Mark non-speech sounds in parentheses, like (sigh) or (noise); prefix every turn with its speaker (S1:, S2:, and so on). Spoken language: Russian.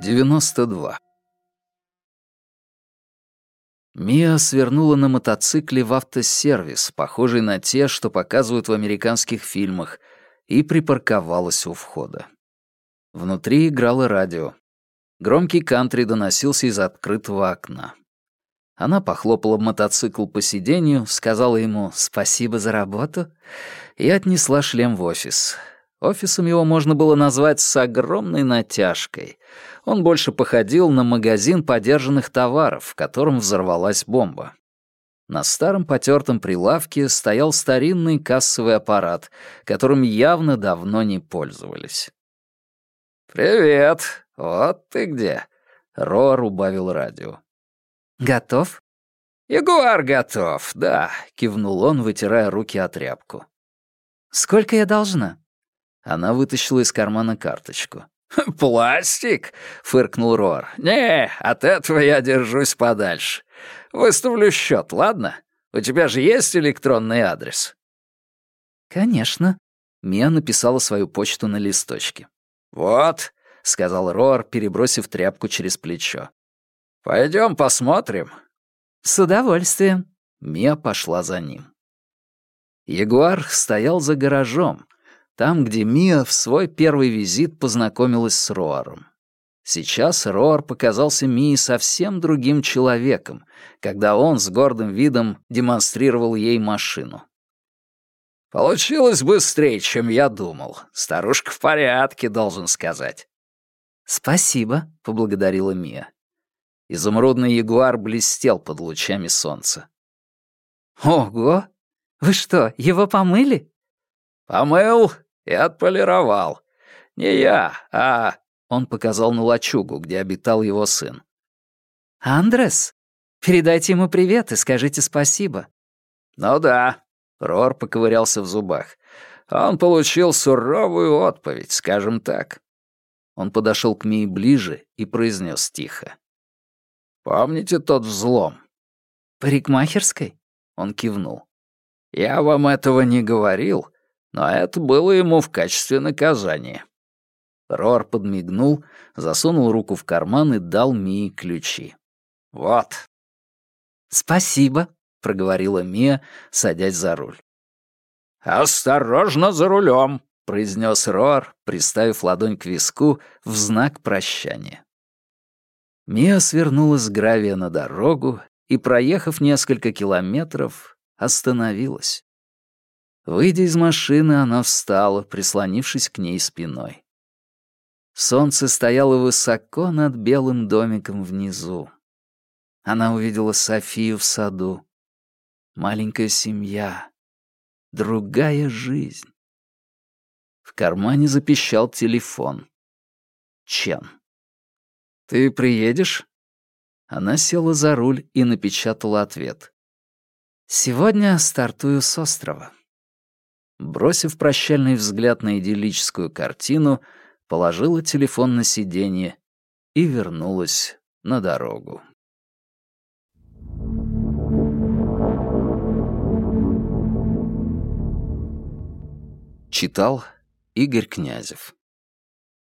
S1: 92. Мия свернула на мотоцикле в автосервис, похожий на те, что показывают в американских фильмах, и припарковалась у входа. Внутри играло радио. Громкий кантри доносился из открытого окна. Она похлопала мотоцикл по сиденью, сказала ему «спасибо за работу» и отнесла шлем в офис. Офисом его можно было назвать с огромной натяжкой. Он больше походил на магазин подержанных товаров, в котором взорвалась бомба. На старом потертом прилавке стоял старинный кассовый аппарат, которым явно давно не пользовались. «Привет! Вот ты где!» Роар убавил радио.
S2: «Готов?»
S1: «Ягуар готов, да», — кивнул он, вытирая руки от тряпку.
S2: «Сколько я должна?»
S1: Она вытащила из кармана карточку. (laughs)
S3: «Пластик?» — фыркнул Рор. «Не, от этого я держусь подальше. Выставлю счет, ладно? У тебя же есть электронный адрес?»
S2: «Конечно».
S1: Мия написала свою почту на листочке.
S3: «Вот», —
S1: сказал Рор, перебросив тряпку через плечо.
S3: «Пойдем посмотрим».
S2: «С удовольствием».
S1: Мия пошла за ним. Ягуар стоял за гаражом, там, где Мия в свой первый визит познакомилась с Роаром. Сейчас Роар показался Мии совсем другим человеком, когда он с гордым видом демонстрировал ей машину.
S3: «Получилось быстрее, чем я думал. Старушка в порядке, должен сказать».
S2: «Спасибо», — поблагодарила Мия.
S1: Изумрудный ягуар блестел под лучами солнца.
S2: «Ого! Вы что, его помыли?»
S3: «Помыл и отполировал. Не я, а...»
S1: Он показал на лачугу, где обитал его сын.
S2: «Андрес, передайте ему привет и скажите спасибо».
S3: «Ну да», — Рор поковырялся в зубах. «Он получил суровую отповедь, скажем так».
S1: Он подошел к Мии ближе и произнес тихо.
S3: «Помните тот взлом?»
S2: «Парикмахерской?»
S1: — он кивнул.
S3: «Я вам этого не говорил, но это было ему в качестве наказания».
S1: Рор подмигнул, засунул руку в карман и дал Мии ключи.
S3: «Вот».
S2: «Спасибо», — проговорила
S1: Мия, садясь за руль.
S3: «Осторожно за рулем», — произнес
S1: Рор, приставив ладонь к виску в знак прощания. Мия свернула с гравия на дорогу и, проехав несколько километров, остановилась. Выйдя из машины, она встала, прислонившись к ней спиной. Солнце стояло высоко над белым домиком внизу. Она увидела Софию в саду. Маленькая семья. Другая жизнь. В кармане запищал телефон. Чен. «Ты приедешь?» Она села за руль и напечатала ответ. «Сегодня стартую с острова». Бросив прощальный взгляд на идиллическую картину, положила телефон на сиденье и вернулась на дорогу. Читал Игорь Князев